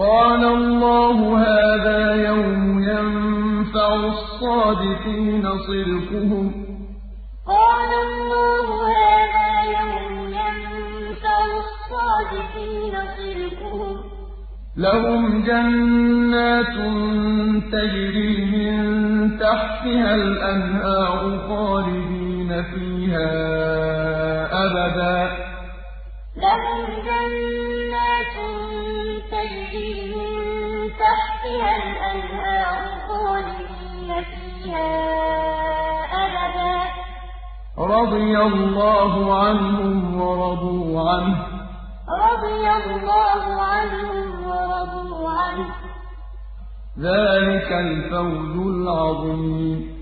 قَالَ اللَّهُ هَٰذَا يَوْمُ يَنفَعُ الصَّادِقِينَ صِدْقُهُمْ ۚ. لَهُمْ جَنَّاتٌ قَالَ اللَّهُ هَٰذَا يَوْمُ يَنفَعُ الصَّادِقِينَ صِدْقُهُمْ ۚ. لَهُمْ جَنَّاتٌ تَجْرِي مِن تَحْتِهَا الْأَنْهَارُ خَالِدِينَ فِيهَا أَبَدًا ۖ. رَّضِيَ اللَّهُ عَنْهُمْ وَرَضُوا عَنْهُ ۚ. ذَٰلِكَ الْفَوْزُ الْعَظِيمُ.